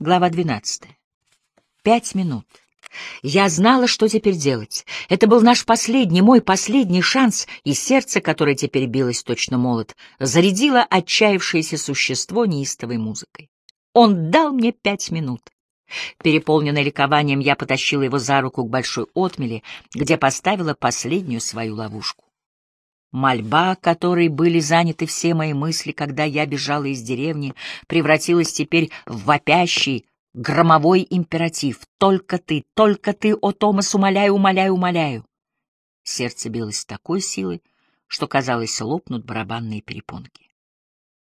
Глава 12. Пять минут. Я знала, что теперь делать. Это был наш последний, мой последний шанс, и сердце, которое теперь билось точно молот, зарядило отчаявшееся существо неистовой музыкой. Он дал мне пять минут. Переполненная ликованием, я потащила его за руку к большой отмели, где поставила последнюю свою ловушку. Мольба, которой были заняты все мои мысли, когда я бежала из деревни, превратилась теперь в вопящий, громовой императив. «Только ты, только ты, о, Томас, умоляю, умоляю, умоляю!» Сердце билось с такой силой, что, казалось, лопнут барабанные перепонки.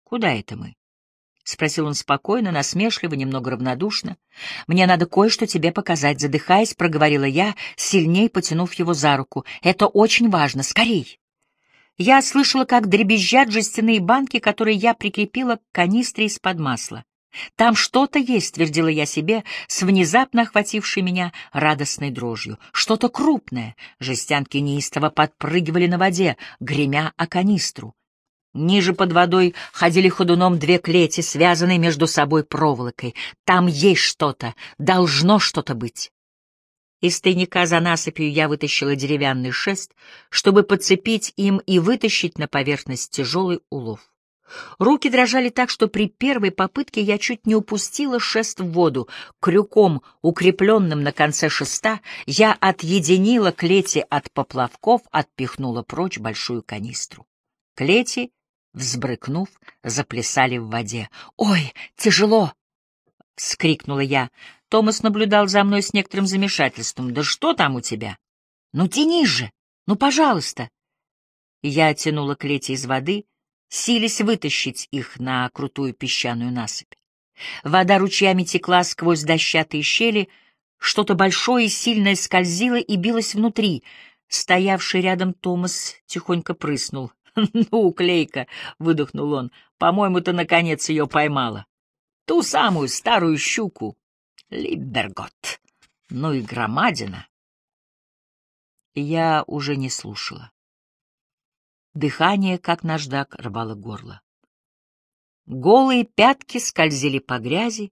«Куда это мы?» — спросил он спокойно, насмешливо, немного равнодушно. «Мне надо кое-что тебе показать», — задыхаясь, проговорила я, сильней потянув его за руку. «Это очень важно. Скорей!» Я слышала, как дребезжат жестяные банки, которые я прикрепила к канистре из-под масла. «Там что-то есть», — твердила я себе, с внезапно охватившей меня радостной дрожью. «Что-то крупное». Жестянки неистово подпрыгивали на воде, гремя о канистру. Ниже под водой ходили ходуном две клети, связанные между собой проволокой. Там есть что-то, должно что-то быть. Из тайника за насыпью я вытащила деревянный шест, чтобы подцепить им и вытащить на поверхность тяжелый улов. Руки дрожали так, что при первой попытке я чуть не упустила шест в воду. Крюком, укрепленным на конце шеста, я отъединила клети от поплавков, отпихнула прочь большую канистру. Клети, взбрыкнув, заплясали в воде. «Ой, тяжело!» — вскрикнула я. Томас наблюдал за мной с некоторым замешательством. «Да что там у тебя? Ну, тяни же! Ну, пожалуйста!» Я тянула клети из воды, сились вытащить их на крутую песчаную насыпь. Вода ручьями текла сквозь дощатые щели, что-то большое и сильное скользило и билось внутри. Стоявший рядом Томас тихонько прыснул. «Ну, клейка!» — выдохнул он. «По-моему, ты, наконец, ее поймала. Ту самую старую щуку. Либергот. Ну и громадина. Я уже не слушала. Дыхание, как наждак, рвало горло. Голые пятки скользили по грязи,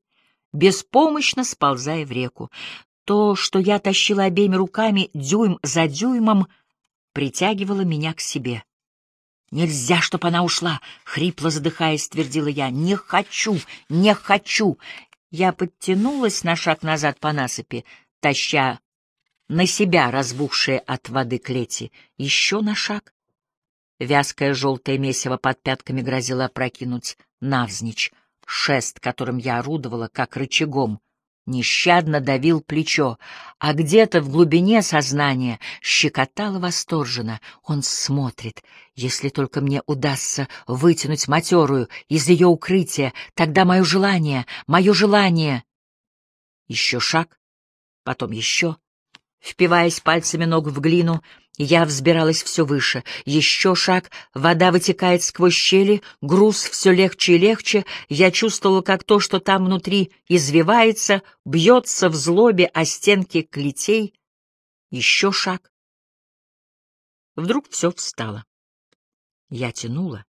беспомощно сползая в реку. То, что я тащила обеими руками дюйм за дюймом, притягивало меня к себе. «Нельзя, чтобы она ушла!» — хрипло задыхаясь, твердила я. «Не хочу! Не хочу!» Я подтянулась на шаг назад по насыпи, таща на себя разбухшие от воды клети. Еще на шаг. Вязкое желтое месиво под пятками грозило опрокинуть навзничь. Шест, которым я орудовала, как рычагом, нещадно давил плечо, а где-то в глубине сознания щекотало восторженно. Он смотрит. Если только мне удастся вытянуть матерую из ее укрытия, тогда мое желание, мое желание... Еще шаг, потом еще. Впиваясь пальцами ног в глину, я взбиралась все выше. Еще шаг, вода вытекает сквозь щели, груз все легче и легче. Я чувствовала, как то, что там внутри извивается, бьется в злобе о стенки клетей. Еще шаг. Вдруг все встало. Я тянула,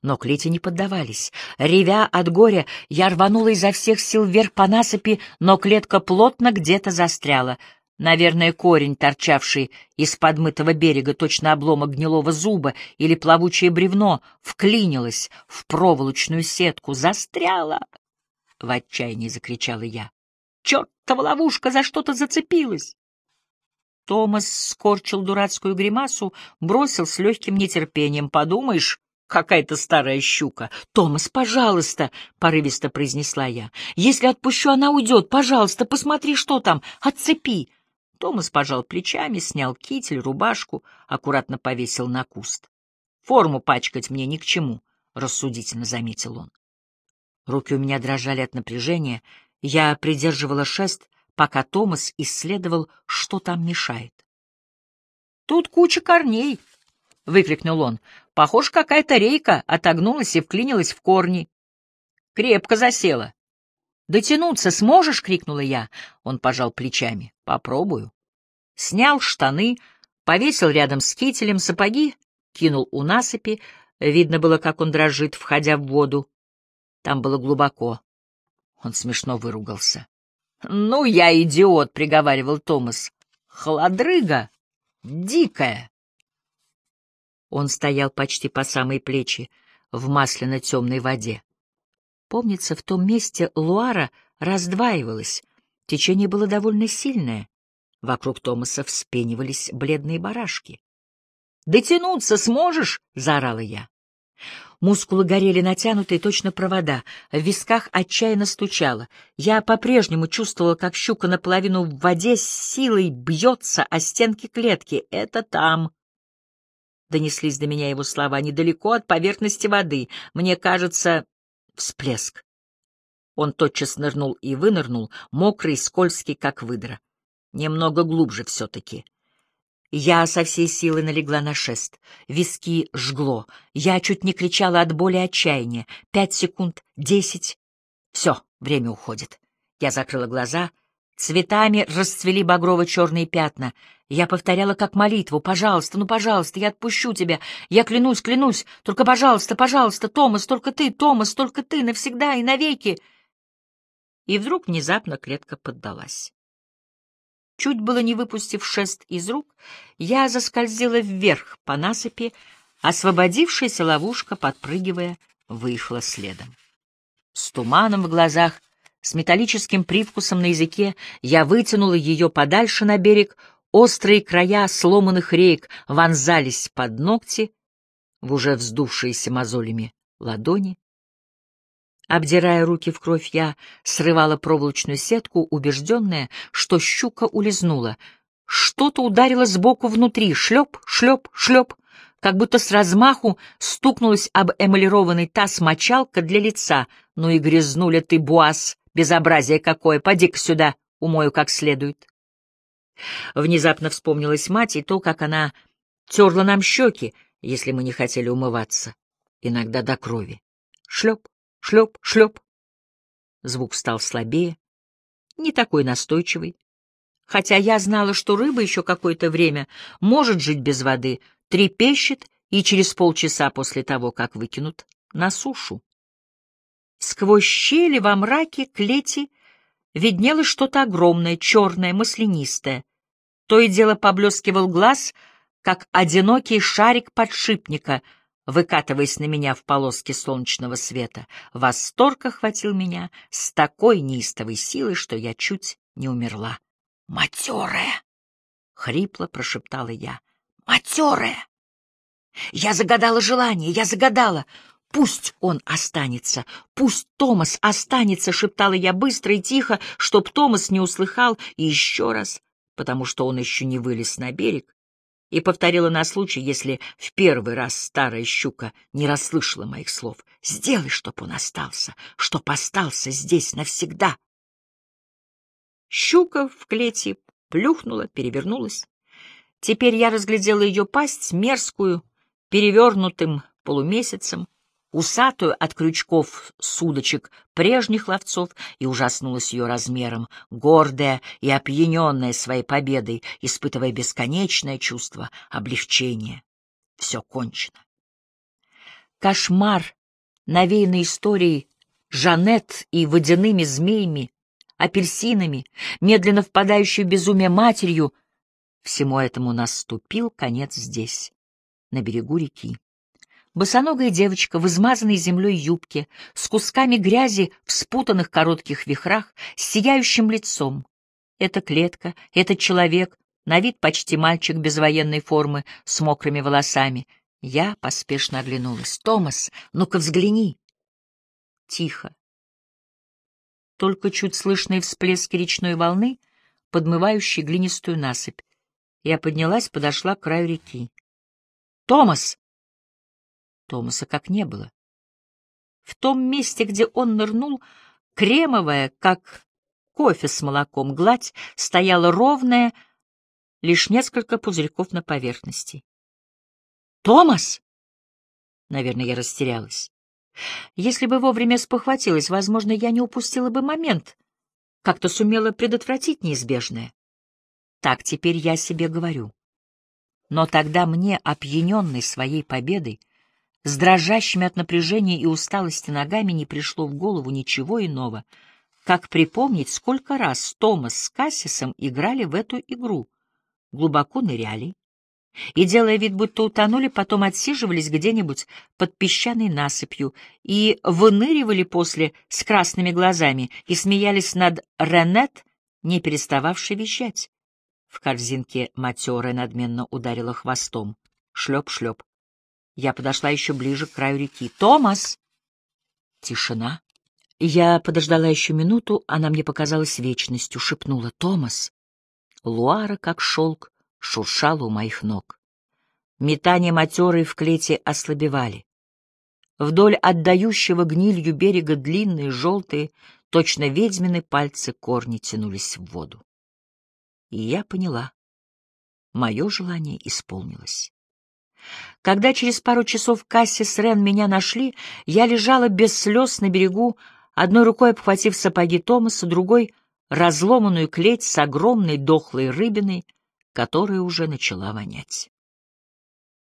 но клети не поддавались. Ревя от горя, я рванула изо всех сил вверх по насыпи, но клетка плотно где-то застряла — Наверное, корень, торчавший из подмытого берега, точно обломок гнилого зуба или плавучее бревно, вклинилось в проволочную сетку, застряло. В отчаянии закричала я. «Чертова ловушка за что-то зацепилась!» Томас скорчил дурацкую гримасу, бросил с легким нетерпением. «Подумаешь, какая-то старая щука. «Томас, пожалуйста!» — порывисто произнесла я. «Если отпущу, она уйдет. Пожалуйста, посмотри, что там. Отцепи!» Томас пожал плечами, снял китель, рубашку, аккуратно повесил на куст. «Форму пачкать мне ни к чему», — рассудительно заметил он. Руки у меня дрожали от напряжения, я придерживала шест, пока Томас исследовал, что там мешает. «Тут куча корней!» — выкрикнул он. «Похоже, какая-то рейка отогнулась и вклинилась в корни. Крепко засела. «Дотянуться сможешь?» — крикнула я. Он пожал плечами. «Попробую». Снял штаны, повесил рядом с кителем сапоги, кинул у насыпи. Видно было, как он дрожит, входя в воду. Там было глубоко. Он смешно выругался. «Ну, я идиот», — приговаривал Томас. «Холодрыга! Дикая!» Он стоял почти по самые плечи в масляно-темной воде. Помнится, в том месте Луара раздваивалась, течение было довольно сильное. Вокруг Томаса вспенивались бледные барашки. «Дотянуться сможешь?» — заорала я. Мускулы горели натянутые, точно провода, в висках отчаянно стучало. Я по-прежнему чувствовала, как щука наполовину в воде с силой бьется о стенки клетки. «Это там!» Донеслись до меня его слова. «Недалеко от поверхности воды. Мне кажется...» Всплеск. Он тотчас нырнул и вынырнул, мокрый, скользкий, как выдра. Немного глубже все-таки. Я со всей силы налегла на шест. Виски жгло. Я чуть не кричала от боли и отчаяния. Пять секунд, десять. Все, время уходит. Я закрыла глаза. Цветами расцвели багрово-черные пятна. Я повторяла как молитву. «Пожалуйста, ну, пожалуйста, я отпущу тебя. Я клянусь, клянусь. Только, пожалуйста, пожалуйста, Томас, только ты, Томас, только ты, навсегда и навеки». И вдруг внезапно клетка поддалась. Чуть было не выпустив шест из рук, я заскользила вверх по насыпи, освободившаяся ловушка, подпрыгивая, выехала следом. С туманом в глазах, с металлическим привкусом на языке, я вытянула ее подальше на берег, острые края сломанных рейк вонзались под ногти в уже вздувшиеся мозолями ладони, Обдирая руки в кровь, я срывала проволочную сетку, убежденная, что щука улизнула. Что-то ударило сбоку внутри, шлеп, шлеп, шлеп, как будто с размаху стукнулась об эмалированный таз мочалка для лица. Ну и грязнуля ты, буаз, безобразие какое, поди-ка сюда, умою как следует. Внезапно вспомнилась мать и то, как она терла нам щеки, если мы не хотели умываться, иногда до крови. Шлеп, Шлеп, шлеп. Звук стал слабее, не такой настойчивый. Хотя я знала, что рыба еще какое-то время может жить без воды, трепещет и через полчаса после того, как выкинут, на сушу. Сквозь щели во мраке клети виднелось что-то огромное, черное, маслянистое. То и дело поблескивал глаз, как одинокий шарик подшипника — выкатываясь на меня в полоски солнечного света. Восторг охватил меня с такой неистовой силой, что я чуть не умерла. «Матерая!» — хрипло прошептала я. «Матерая!» Я загадала желание, я загадала. Пусть он останется, пусть Томас останется, шептала я быстро и тихо, чтоб Томас не услыхал, и еще раз, потому что он еще не вылез на берег, и повторила на случай, если в первый раз старая щука не расслышала моих слов. «Сделай, чтоб он остался, чтоб остался здесь навсегда». Щука в клете плюхнула, перевернулась. Теперь я разглядела ее пасть, мерзкую, перевернутым полумесяцем, усатую от крючков судочек прежних ловцов, и ужаснулась ее размером, гордая и опьяненная своей победой, испытывая бесконечное чувство облегчения. Все кончено. Кошмар, навеянный историей Жанет и водяными змеями, апельсинами, медленно впадающей в безумие матерью, всему этому наступил конец здесь, на берегу реки. Босоногая девочка в измазанной землей юбке, с кусками грязи в спутанных коротких вихрах, с сияющим лицом. Это клетка, этот человек, на вид почти мальчик без военной формы, с мокрыми волосами. Я поспешно оглянулась. «Томас, ну-ка взгляни!» Тихо. Только чуть слышные всплески речной волны, подмывающей глинистую насыпь. Я поднялась, подошла к краю реки. «Томас!» Томаса как не было. В том месте, где он нырнул, кремовая, как кофе с молоком, гладь стояла ровная, лишь несколько пузырьков на поверхности. «Томас!» Наверное, я растерялась. Если бы вовремя спохватилась, возможно, я не упустила бы момент, как-то сумела предотвратить неизбежное. Так теперь я себе говорю. Но тогда мне, опьяненной своей победой, с дрожащими от напряжения и усталости ногами не пришло в голову ничего иного, как припомнить, сколько раз Томас с Кассисом играли в эту игру. Глубоко ныряли, и, делая вид, будто утонули, потом отсиживались где-нибудь под песчаной насыпью и выныривали после с красными глазами и смеялись над Ренет, не перестававшей вещать. В корзинке матерая надменно ударила хвостом. Шлеп-шлеп. Я подошла еще ближе к краю реки. «Томас!» Тишина. Я подождала еще минуту, она мне показалась вечностью, шепнула «Томас!» Луара, как шелк, шуршала у моих ног. Метания матерой в клете ослабевали. Вдоль отдающего гнилью берега длинные, желтые, точно ведьмины пальцы корни тянулись в воду. И я поняла. Мое желание исполнилось. Когда через пару часов Касси с Рен меня нашли, я лежала без слез на берегу, одной рукой обхватив сапоги Томаса, другой — разломанную клеть с огромной дохлой рыбиной, которая уже начала вонять.